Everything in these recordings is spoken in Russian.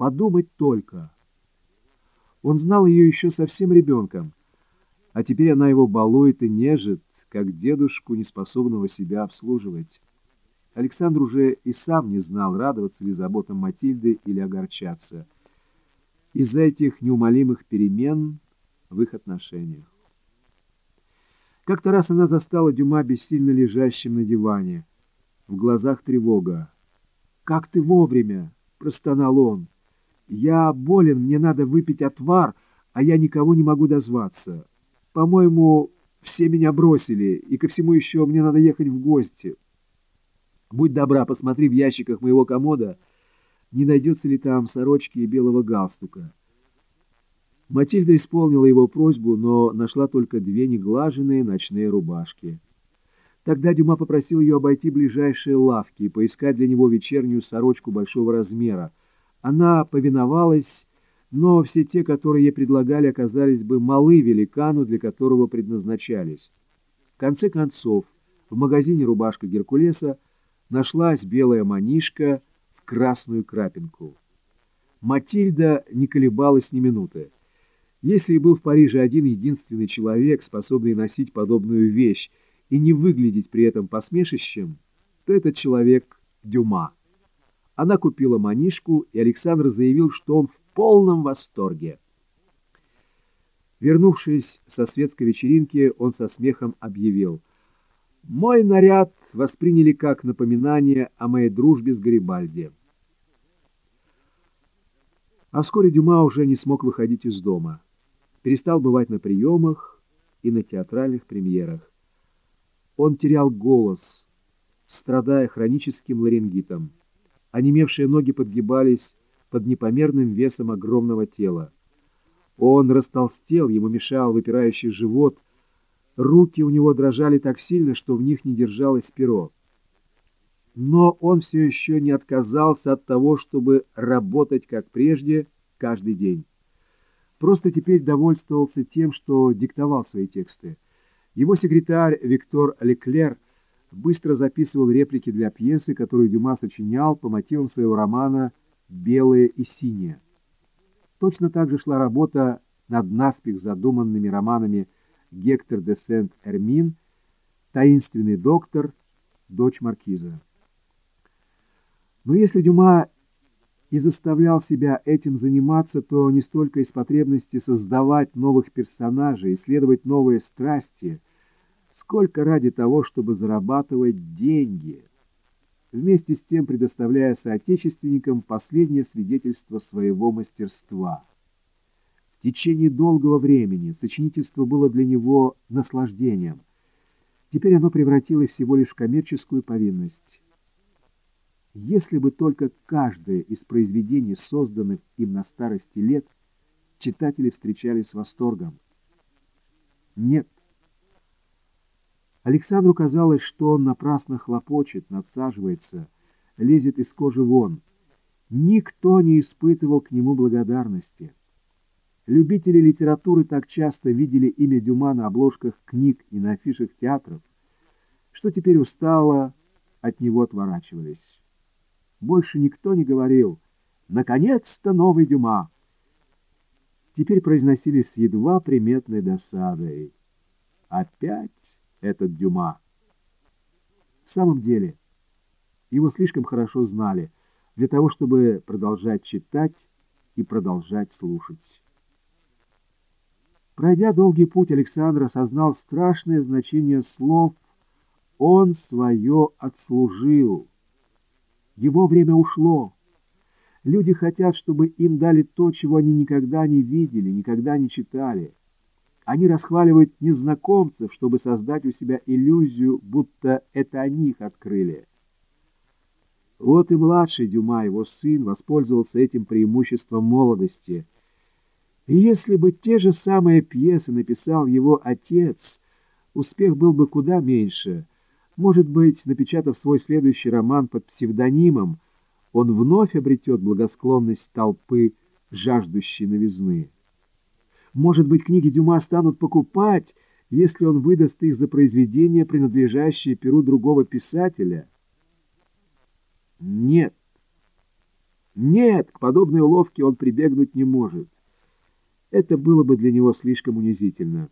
Подумать только. Он знал ее еще совсем ребенком, а теперь она его балует и нежит, как дедушку, неспособного себя обслуживать. Александр уже и сам не знал, радоваться ли заботам Матильды или огорчаться. Из-за этих неумолимых перемен в их отношениях. Как-то раз она застала Дюма бессильно лежащим на диване. В глазах тревога. «Как ты вовремя!» — простонал он. «Я болен, мне надо выпить отвар, а я никого не могу дозваться. По-моему, все меня бросили, и ко всему еще мне надо ехать в гости. Будь добра, посмотри в ящиках моего комода, не найдется ли там сорочки и белого галстука». Матильда исполнила его просьбу, но нашла только две неглаженные ночные рубашки. Тогда Дюма попросил ее обойти ближайшие лавки и поискать для него вечернюю сорочку большого размера. Она повиновалась, но все те, которые ей предлагали, оказались бы малы великану, для которого предназначались. В конце концов, в магазине рубашка Геркулеса нашлась белая манишка в красную крапинку. Матильда не колебалась ни минуты. Если был в Париже один единственный человек, способный носить подобную вещь, и не выглядеть при этом посмешищем, то этот человек — Дюма. Она купила манишку, и Александр заявил, что он в полном восторге. Вернувшись со светской вечеринки, он со смехом объявил. «Мой наряд восприняли как напоминание о моей дружбе с Гарибальди». А вскоре Дюма уже не смог выходить из дома. Перестал бывать на приемах и на театральных премьерах. Он терял голос, страдая хроническим ларингитом. Онемевшие ноги подгибались под непомерным весом огромного тела. Он растолстел, ему мешал выпирающий живот. Руки у него дрожали так сильно, что в них не держалось перо. Но он все еще не отказался от того, чтобы работать, как прежде, каждый день. Просто теперь довольствовался тем, что диктовал свои тексты. Его секретарь Виктор Леклер быстро записывал реплики для пьесы, которую Дюма сочинял по мотивам своего романа «Белое и синее». Точно так же шла работа над наспех задуманными романами Гектор де Сент-Эрмин, «Таинственный доктор», «Дочь маркиза». Но если Дюма и заставлял себя этим заниматься, то не столько из потребности создавать новых персонажей, исследовать новые страсти, сколько ради того, чтобы зарабатывать деньги, вместе с тем предоставляя соотечественникам последнее свидетельство своего мастерства. В течение долгого времени сочинительство было для него наслаждением. Теперь оно превратилось всего лишь в коммерческую повинность. Если бы только каждое из произведений, созданных им на старости лет, читатели встречали с восторгом. Нет. Александру казалось, что он напрасно хлопочет, надсаживается, лезет из кожи вон. Никто не испытывал к нему благодарности. Любители литературы так часто видели имя Дюма на обложках книг и на афишах театров, что теперь устало от него отворачивались. Больше никто не говорил «Наконец-то новый Дюма!» Теперь произносились с едва приметной досадой. Опять этот Дюма. В самом деле, его слишком хорошо знали для того, чтобы продолжать читать и продолжать слушать. Пройдя долгий путь, Александр осознал страшное значение слов «он свое отслужил». Его время ушло. Люди хотят, чтобы им дали то, чего они никогда не видели, никогда не читали. Они расхваливают незнакомцев, чтобы создать у себя иллюзию, будто это они их открыли. Вот и младший Дюма, его сын, воспользовался этим преимуществом молодости. И если бы те же самые пьесы написал его отец, успех был бы куда меньше — может быть, напечатав свой следующий роман под псевдонимом, он вновь обретет благосклонность толпы, жаждущей новизны. Может быть, книги Дюма станут покупать, если он выдаст их за произведения, принадлежащие перу другого писателя? Нет. Нет, к подобной уловке он прибегнуть не может. Это было бы для него слишком унизительно.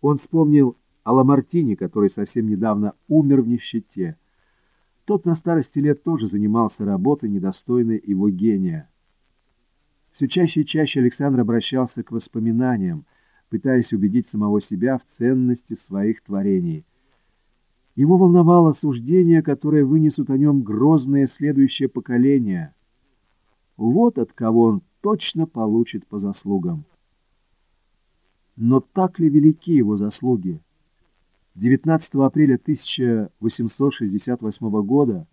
Он вспомнил о Ламартине, который совсем недавно умер в нищете. Тот на старости лет тоже занимался работой, недостойной его гения. Все чаще и чаще Александр обращался к воспоминаниям, пытаясь убедить самого себя в ценности своих творений. Его волновало суждение, которое вынесут о нем грозное следующее поколение. Вот от кого он точно получит по заслугам. Но так ли велики его заслуги? 19 апреля 1868 года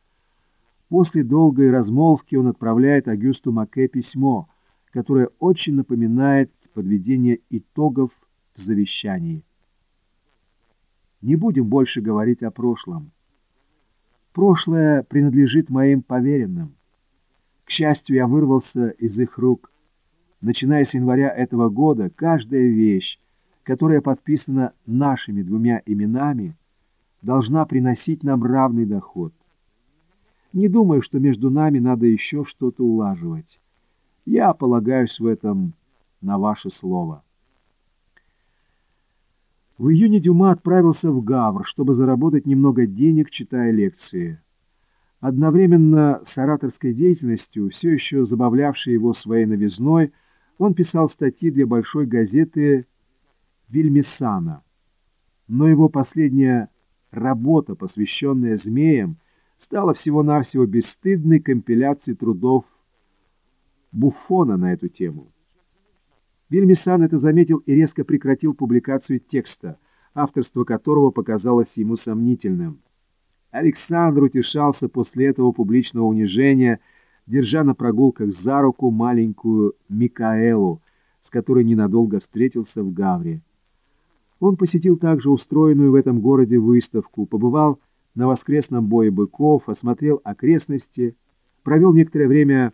после долгой размолвки он отправляет Агюсту Маке письмо, которое очень напоминает подведение итогов в завещании. Не будем больше говорить о прошлом. Прошлое принадлежит моим поверенным. К счастью, я вырвался из их рук. Начиная с января этого года, каждая вещь, которая подписана нашими двумя именами, должна приносить нам равный доход. Не думаю, что между нами надо еще что-то улаживать. Я полагаюсь в этом на ваше слово. В июне Дюма отправился в Гавр, чтобы заработать немного денег, читая лекции. Одновременно с ораторской деятельностью, все еще забавлявшей его своей новизной, он писал статьи для большой газеты «Вильмисана». Но его последняя работа, посвященная змеям, стала всего-навсего бесстыдной компиляцией трудов Буфона на эту тему. Вильмисан это заметил и резко прекратил публикацию текста, авторство которого показалось ему сомнительным. Александр утешался после этого публичного унижения, держа на прогулках за руку маленькую Микаэлу, с которой ненадолго встретился в Гавре. Он посетил также устроенную в этом городе выставку, побывал на воскресном бое быков, осмотрел окрестности, провел некоторое время